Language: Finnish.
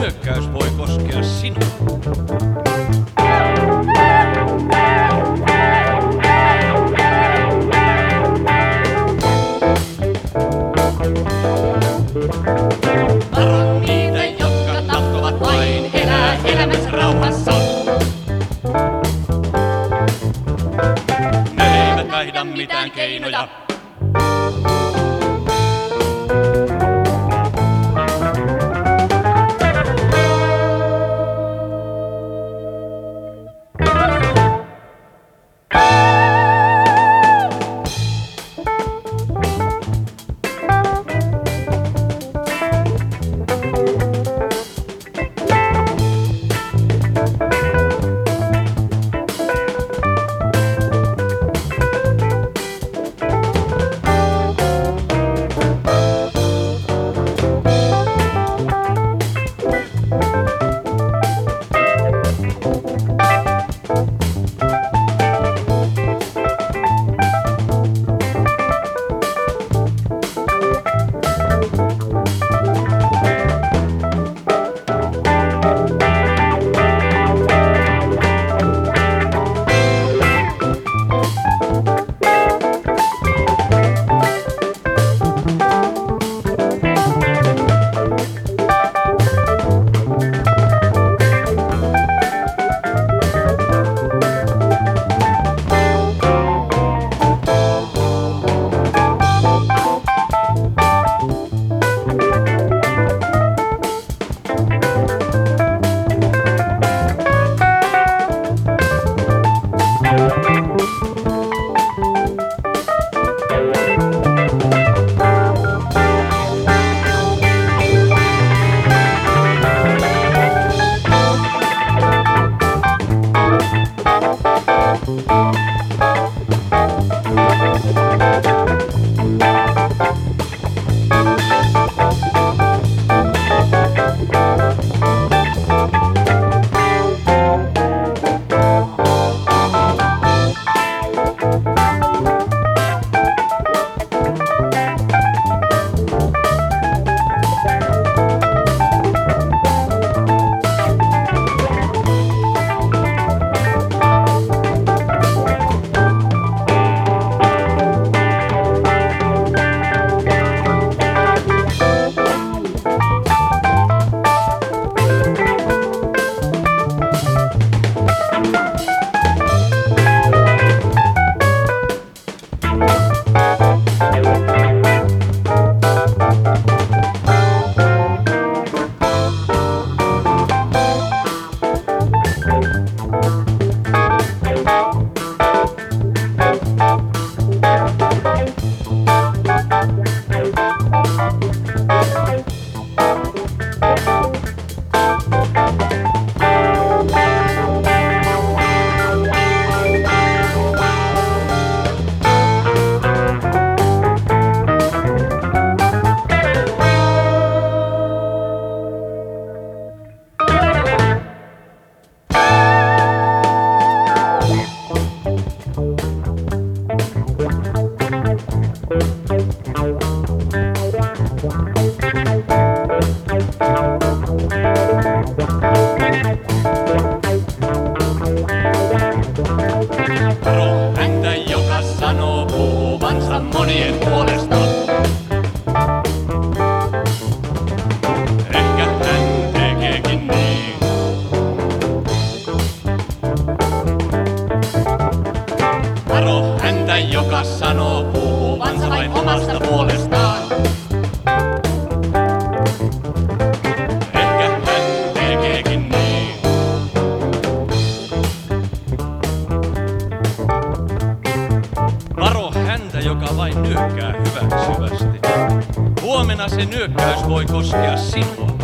Nyökkäys voi koskea sinua. Varo niitä, jotka tahtovat vain elää elämänsä rauhassa. Ne eivät mitään keinoja. Vain nyökkää hyväksyvästi. Huomenna se nyökkäys voi koskea sinua.